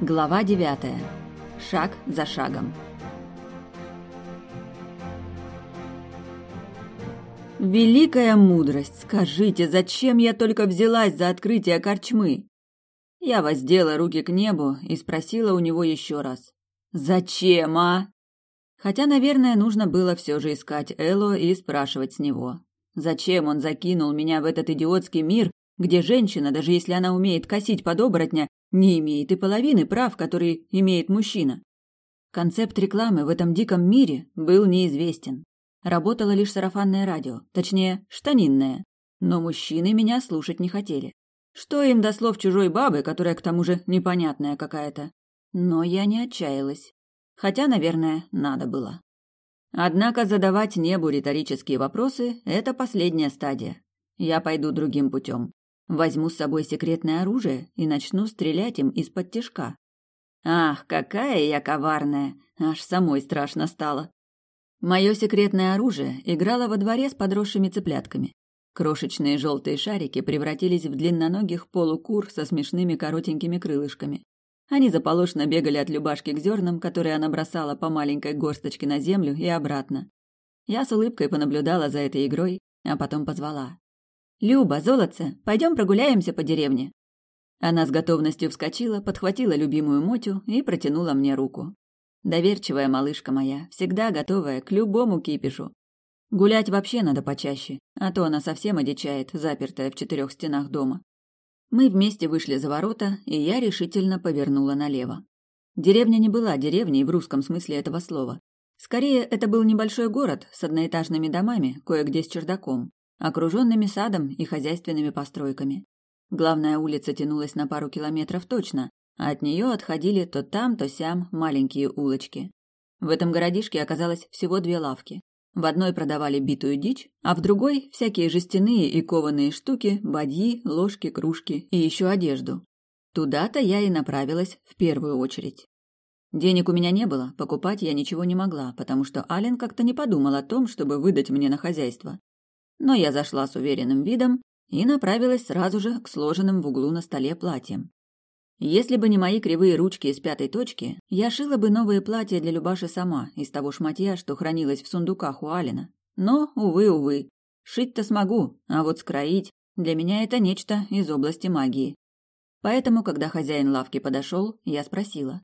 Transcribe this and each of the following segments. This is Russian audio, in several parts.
Глава девятая. Шаг за шагом. Великая мудрость, скажите, зачем я только взялась за открытие корчмы? Я воздела руки к небу и спросила у него еще раз. Зачем, а? Хотя, наверное, нужно было все же искать Эло и спрашивать с него. Зачем он закинул меня в этот идиотский мир, где женщина, даже если она умеет косить под оборотня, не имеет и половины прав, которые имеет мужчина? Концепт рекламы в этом диком мире был неизвестен. Работало лишь сарафанное радио, точнее, штанинное. Но мужчины меня слушать не хотели. Что им до слов чужой бабы, которая к тому же непонятная какая-то? Но я не отчаялась. Хотя, наверное, надо было. Однако задавать небу риторические вопросы – это последняя стадия. Я пойду другим путем. Возьму с собой секретное оружие и начну стрелять им из-под тяжка. Ах, какая я коварная! Аж самой страшно стало. Мое секретное оружие играло во дворе с подросшими цыплятками. Крошечные желтые шарики превратились в длинноногих полукур со смешными коротенькими крылышками. Они заполошно бегали от Любашки к зернам, которые она бросала по маленькой горсточке на землю и обратно. Я с улыбкой понаблюдала за этой игрой, а потом позвала. «Люба, золотце, пойдем прогуляемся по деревне». Она с готовностью вскочила, подхватила любимую Мотю и протянула мне руку. Доверчивая малышка моя, всегда готовая к любому кипишу. Гулять вообще надо почаще, а то она совсем одичает, запертая в четырех стенах дома. Мы вместе вышли за ворота, и я решительно повернула налево. Деревня не была деревней в русском смысле этого слова. Скорее, это был небольшой город с одноэтажными домами, кое-где с чердаком, окруженными садом и хозяйственными постройками. Главная улица тянулась на пару километров точно, а от нее отходили то там, то сям маленькие улочки. В этом городишке оказалось всего две лавки. В одной продавали битую дичь, а в другой – всякие жестяные и кованые штуки, бадьи, ложки, кружки и еще одежду. Туда-то я и направилась в первую очередь. Денег у меня не было, покупать я ничего не могла, потому что Ален как-то не подумал о том, чтобы выдать мне на хозяйство. Но я зашла с уверенным видом и направилась сразу же к сложенным в углу на столе платьям. Если бы не мои кривые ручки из пятой точки, я шила бы новые платья для Любаши сама, из того шматья, что хранилось в сундуках у Алина. Но, увы, увы, шить-то смогу, а вот скроить для меня это нечто из области магии. Поэтому, когда хозяин лавки подошел, я спросила.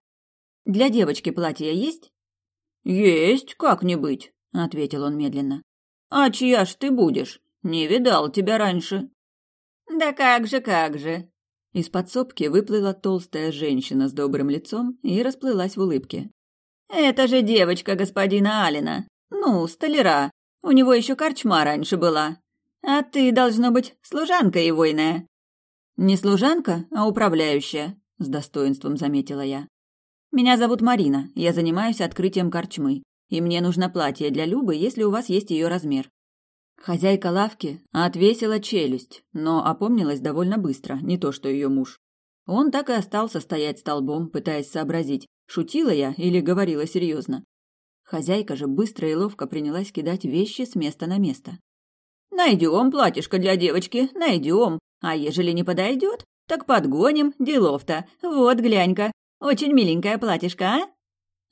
«Для девочки платье есть?» «Есть, как не быть», — ответил он медленно. «А чья ж ты будешь? Не видал тебя раньше». «Да как же, как же», из подсобки выплыла толстая женщина с добрым лицом и расплылась в улыбке. «Это же девочка господина Алина. Ну, столяра. У него еще корчма раньше была. А ты, должно быть, служанка и войная». «Не служанка, а управляющая», — с достоинством заметила я. «Меня зовут Марина, я занимаюсь открытием корчмы, и мне нужно платье для Любы, если у вас есть ее размер. Хозяйка лавки отвесила челюсть, но опомнилась довольно быстро, не то что ее муж. Он так и остался стоять столбом, пытаясь сообразить, шутила я или говорила серьезно. Хозяйка же быстро и ловко принялась кидать вещи с места на место. «Найдем платьишко для девочки, найдем. А ежели не подойдет, так подгоним, делов-то. Вот, глянь-ка, очень миленькое платьишко, а?»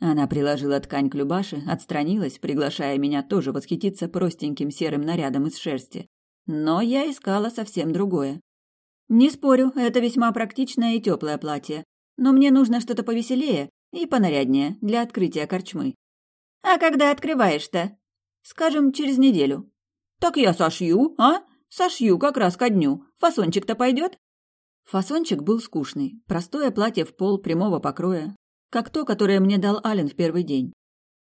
Она приложила ткань к Любаше, отстранилась, приглашая меня тоже восхититься простеньким серым нарядом из шерсти. Но я искала совсем другое. Не спорю, это весьма практичное и теплое платье, но мне нужно что-то повеселее и понаряднее для открытия корчмы. А когда открываешь-то? Скажем, через неделю. Так я сошью, а? Сошью как раз ко дню. Фасончик-то пойдет? Фасончик был скучный. Простое платье в пол прямого покроя, как то, которое мне дал Ален в первый день.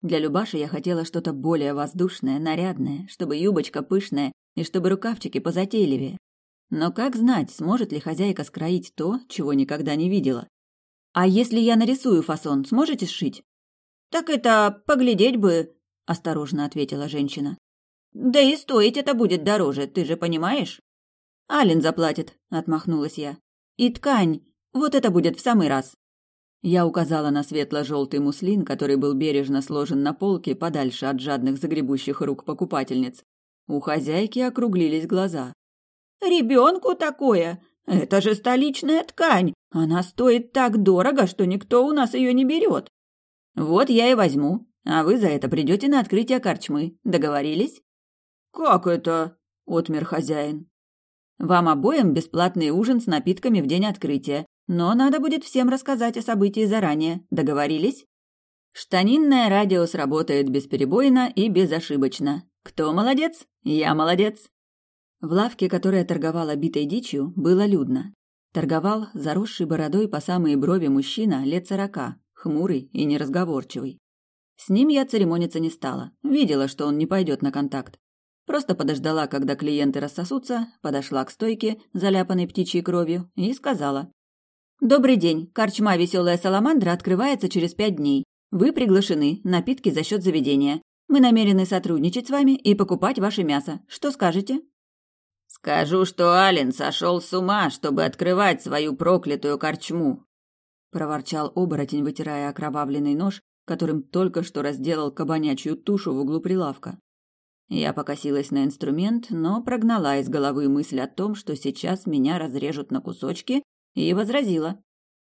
Для Любаши я хотела что-то более воздушное, нарядное, чтобы юбочка пышная и чтобы рукавчики позатейливее. Но как знать, сможет ли хозяйка скроить то, чего никогда не видела? А если я нарисую фасон, сможете сшить? Так это поглядеть бы, осторожно ответила женщина. Да и стоить это будет дороже, ты же понимаешь? Ален заплатит, отмахнулась я. И ткань, вот это будет в самый раз. Я указала на светло-желтый муслин, который был бережно сложен на полке подальше от жадных загребущих рук покупательниц. У хозяйки округлились глаза. «Ребенку такое? Это же столичная ткань! Она стоит так дорого, что никто у нас ее не берет. Вот я и возьму, а вы за это придете на открытие корчмы. Договорились? Как это? отмер хозяин. Вам обоим бесплатный ужин с напитками в день открытия, но надо будет всем рассказать о событии заранее. Договорились? Штанинное радио сработает бесперебойно и безошибочно. Кто молодец? Я молодец. В лавке, которая торговала битой дичью, было людно. Торговал заросший бородой по самые брови мужчина лет сорока, хмурый и неразговорчивый. С ним я церемониться не стала, видела, что он не пойдет на контакт. Просто подождала, когда клиенты рассосутся, подошла к стойке, заляпанной птичьей кровью, и сказала. «Добрый день. Корчма «Веселая саламандра» открывается через пять дней. Вы приглашены, напитки за счет заведения. Мы намерены сотрудничать с вами и покупать ваше мясо. Что скажете?» «Скажу, что Ален сошел с ума, чтобы открывать свою проклятую корчму», — проворчал оборотень, вытирая окровавленный нож, которым только что разделал кабанячью тушу в углу прилавка. Я покосилась на инструмент, но прогнала из головы мысль о том, что сейчас меня разрежут на кусочки, и возразила.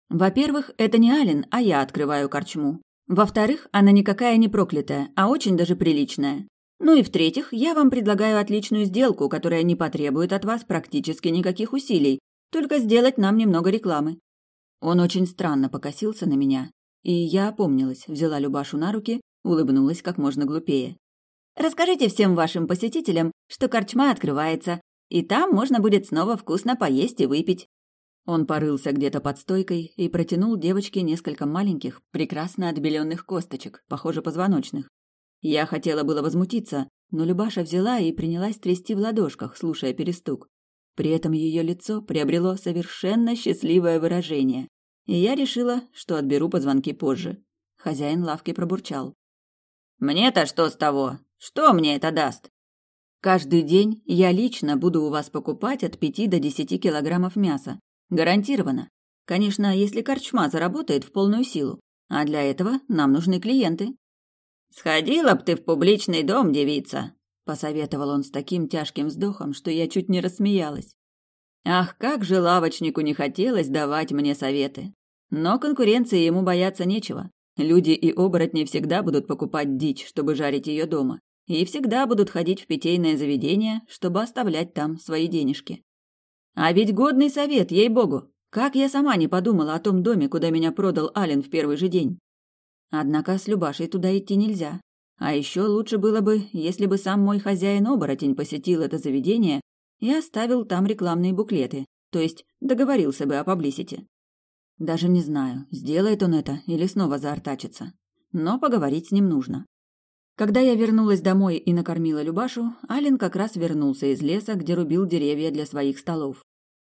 «Во-первых, это не Ален, а я открываю корчму. Во-вторых, она никакая не проклятая, а очень даже приличная. Ну и в-третьих, я вам предлагаю отличную сделку, которая не потребует от вас практически никаких усилий, только сделать нам немного рекламы. Он очень странно покосился на меня, и я опомнилась, взяла Любашу на руки, улыбнулась как можно глупее. Расскажите всем вашим посетителям, что корчма открывается, и там можно будет снова вкусно поесть и выпить. Он порылся где-то под стойкой и протянул девочке несколько маленьких, прекрасно отбеленных косточек, похоже, позвоночных. Я хотела было возмутиться, но Любаша взяла и принялась трясти в ладошках, слушая перестук. При этом ее лицо приобрело совершенно счастливое выражение. И я решила, что отберу позвонки позже. Хозяин лавки пробурчал. «Мне-то что с того? Что мне это даст?» «Каждый день я лично буду у вас покупать от пяти до десяти килограммов мяса. Гарантированно. Конечно, если корчма заработает в полную силу. А для этого нам нужны клиенты. «Сходила б ты в публичный дом, девица!» — посоветовал он с таким тяжким вздохом, что я чуть не рассмеялась. Ах, как же лавочнику не хотелось давать мне советы. Но конкуренции ему бояться нечего. Люди и оборотни всегда будут покупать дичь, чтобы жарить ее дома, и всегда будут ходить в питейное заведение, чтобы оставлять там свои денежки. А ведь годный совет, ей-богу! Как я сама не подумала о том доме, куда меня продал Ален в первый же день. Однако с Любашей туда идти нельзя. А еще лучше было бы, если бы сам мой хозяин-оборотень посетил это заведение и оставил там рекламные буклеты, то есть договорился бы о паблисити. Даже не знаю, сделает он это или снова заортачится. Но поговорить с ним нужно. Когда я вернулась домой и накормила Любашу, Ален как раз вернулся из леса, где рубил деревья для своих столов.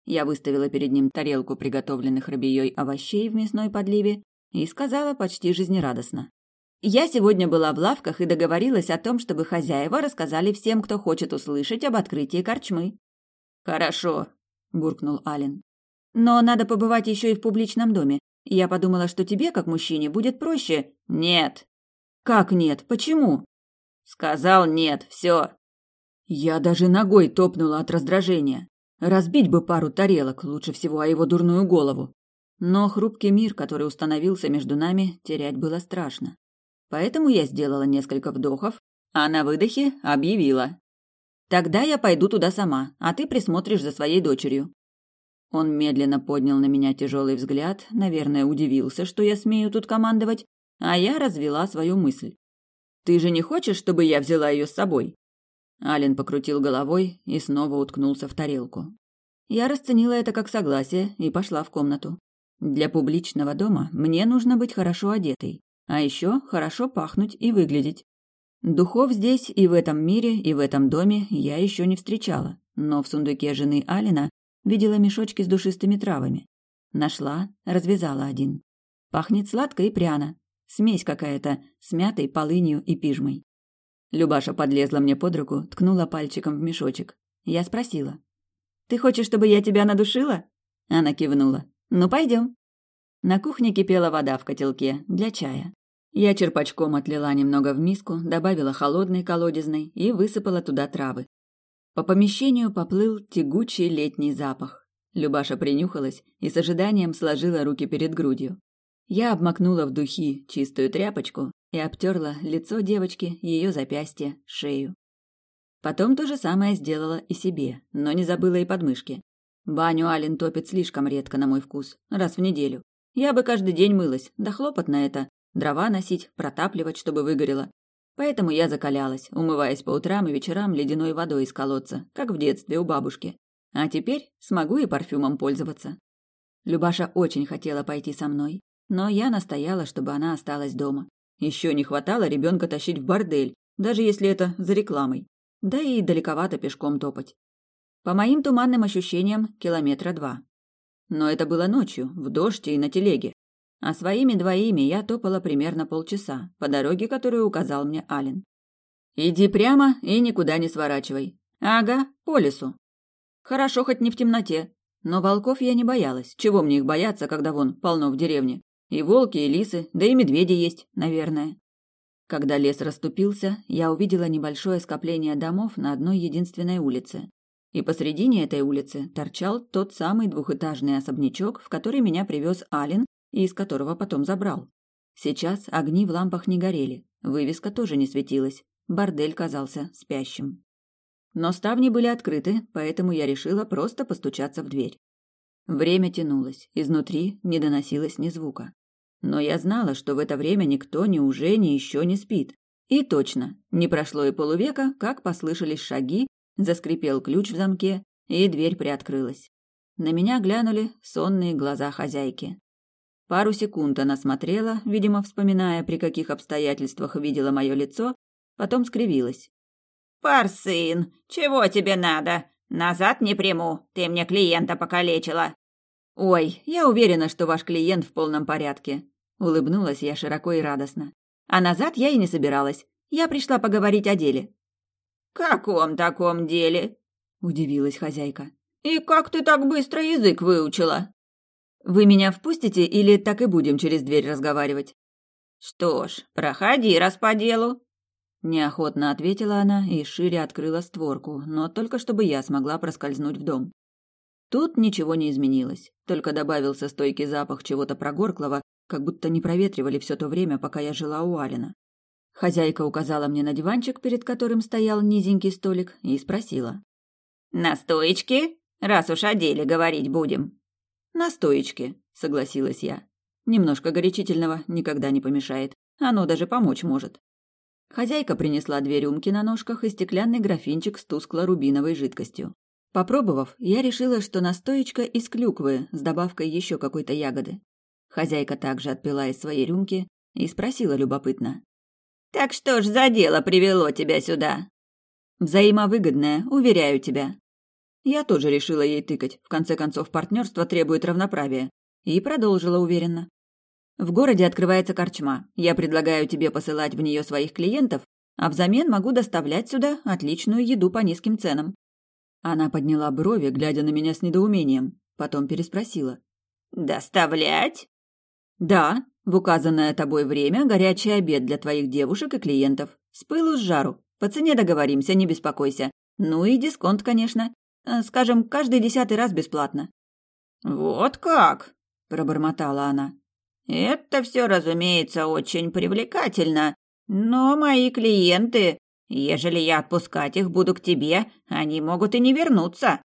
Я выставила перед ним тарелку приготовленных рыбьей овощей в мясной подливе и сказала почти жизнерадостно. «Я сегодня была в лавках и договорилась о том, чтобы хозяева рассказали всем, кто хочет услышать об открытии корчмы». «Хорошо», – буркнул Ален. «Но надо побывать еще и в публичном доме. Я подумала, что тебе, как мужчине, будет проще». «Нет». «Как нет? Почему?» «Сказал нет, все». Я даже ногой топнула от раздражения. Разбить бы пару тарелок, лучше всего о его дурную голову. Но хрупкий мир, который установился между нами, терять было страшно. Поэтому я сделала несколько вдохов, а на выдохе объявила. «Тогда я пойду туда сама, а ты присмотришь за своей дочерью». Он медленно поднял на меня тяжелый взгляд, наверное, удивился, что я смею тут командовать, а я развела свою мысль. «Ты же не хочешь, чтобы я взяла ее с собой?» Ален покрутил головой и снова уткнулся в тарелку. Я расценила это как согласие и пошла в комнату. Для публичного дома мне нужно быть хорошо одетой, а еще хорошо пахнуть и выглядеть. Духов здесь и в этом мире, и в этом доме я еще не встречала, но в сундуке жены Алина видела мешочки с душистыми травами. Нашла, развязала один. Пахнет сладко и пряно. Смесь какая-то с мятой, полынью и пижмой. Любаша подлезла мне под руку, ткнула пальчиком в мешочек. Я спросила. «Ты хочешь, чтобы я тебя надушила?» Она кивнула. «Ну, пойдем». На кухне кипела вода в котелке для чая. Я черпачком отлила немного в миску, добавила холодной колодезной и высыпала туда травы. По помещению поплыл тягучий летний запах. Любаша принюхалась и с ожиданием сложила руки перед грудью. Я обмакнула в духи чистую тряпочку и обтерла лицо девочки, ее запястье, шею. Потом то же самое сделала и себе, но не забыла и подмышки. Баню Ален топит слишком редко на мой вкус, раз в неделю. Я бы каждый день мылась, да хлопотно это. Дрова носить, протапливать, чтобы выгорело. Поэтому я закалялась, умываясь по утрам и вечерам ледяной водой из колодца, как в детстве у бабушки. А теперь смогу и парфюмом пользоваться. Любаша очень хотела пойти со мной, но я настояла, чтобы она осталась дома. Еще не хватало ребенка тащить в бордель, даже если это за рекламой. Да и далековато пешком топать. По моим туманным ощущениям, километра два. Но это было ночью, в дождь и на телеге. А своими двоими я топала примерно полчаса, по дороге, которую указал мне Ален. «Иди прямо и никуда не сворачивай. Ага, по лесу. Хорошо хоть не в темноте. Но волков я не боялась. Чего мне их бояться, когда вон полно в деревне? И волки, и лисы, да и медведи есть, наверное. Когда лес расступился, я увидела небольшое скопление домов на одной единственной улице. И посредине этой улицы торчал тот самый двухэтажный особнячок, в который меня привез Ален и из которого потом забрал. Сейчас огни в лампах не горели, вывеска тоже не светилась, бордель казался спящим. Но ставни были открыты, поэтому я решила просто постучаться в дверь. Время тянулось, изнутри не доносилось ни звука. Но я знала, что в это время никто ни уже, ни еще не спит. И точно, не прошло и полувека, как послышались шаги, заскрипел ключ в замке, и дверь приоткрылась. На меня глянули сонные глаза хозяйки. Пару секунд она смотрела, видимо, вспоминая, при каких обстоятельствах видела мое лицо, потом скривилась. «Парсын, чего тебе надо? Назад не приму, ты мне клиента покалечила». «Ой, я уверена, что ваш клиент в полном порядке», — улыбнулась я широко и радостно. «А назад я и не собиралась. Я пришла поговорить о деле». «Каком таком деле?» — удивилась хозяйка. «И как ты так быстро язык выучила?» «Вы меня впустите или так и будем через дверь разговаривать?» «Что ж, проходи раз по делу», Неохотно ответила она и шире открыла створку, но только чтобы я смогла проскользнуть в дом. Тут ничего не изменилось, только добавился стойкий запах чего-то прогорклого, как будто не проветривали все то время, пока я жила у Алина. Хозяйка указала мне на диванчик, перед которым стоял низенький столик, и спросила. «На стоечке? Раз уж о деле говорить будем». «На стоечке», — согласилась я. «Немножко горячительного никогда не помешает. Оно даже помочь может». Хозяйка принесла две рюмки на ножках и стеклянный графинчик с тускло-рубиновой жидкостью. Попробовав, я решила, что настоечка из клюквы с добавкой еще какой-то ягоды. Хозяйка также отпила из своей рюмки и спросила любопытно. «Так что ж за дело привело тебя сюда?» «Взаимовыгодное, уверяю тебя». Я тоже решила ей тыкать, в конце концов партнерство требует равноправия, и продолжила уверенно. В городе открывается корчма. Я предлагаю тебе посылать в нее своих клиентов, а взамен могу доставлять сюда отличную еду по низким ценам. Она подняла брови, глядя на меня с недоумением, потом переспросила. «Доставлять?» «Да, в указанное тобой время горячий обед для твоих девушек и клиентов. С пылу с жару. По цене договоримся, не беспокойся. Ну и дисконт, конечно. Э, скажем, каждый десятый раз бесплатно». «Вот как?» – пробормотала она. Это все, разумеется, очень привлекательно, но мои клиенты, ежели я отпускать их буду к тебе, они могут и не вернуться.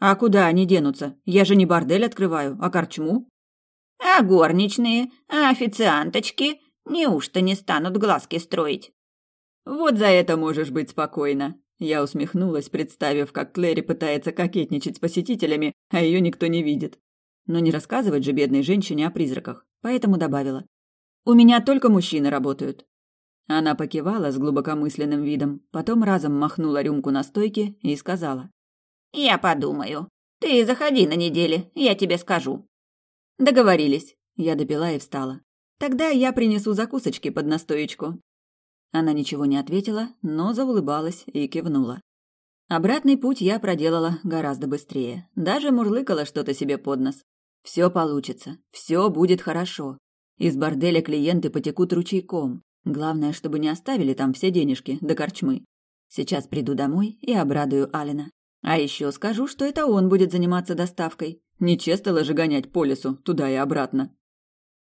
А куда они денутся? Я же не бордель открываю, а корчму. А горничные, а официанточки неужто не станут глазки строить? Вот за это можешь быть спокойна. Я усмехнулась, представив, как Клэри пытается кокетничать с посетителями, а ее никто не видит. Но не рассказывать же бедной женщине о призраках поэтому добавила. «У меня только мужчины работают». Она покивала с глубокомысленным видом, потом разом махнула рюмку на стойке и сказала. «Я подумаю. Ты заходи на неделе, я тебе скажу». «Договорились». Я допила и встала. «Тогда я принесу закусочки под настоечку». Она ничего не ответила, но заулыбалась и кивнула. Обратный путь я проделала гораздо быстрее. Даже мурлыкала что-то себе под нос. Все получится, все будет хорошо. Из борделя клиенты потекут ручейком. Главное, чтобы не оставили там все денежки до корчмы. Сейчас приду домой и обрадую Алина. А еще скажу, что это он будет заниматься доставкой. Не честно же гонять по лесу, туда и обратно.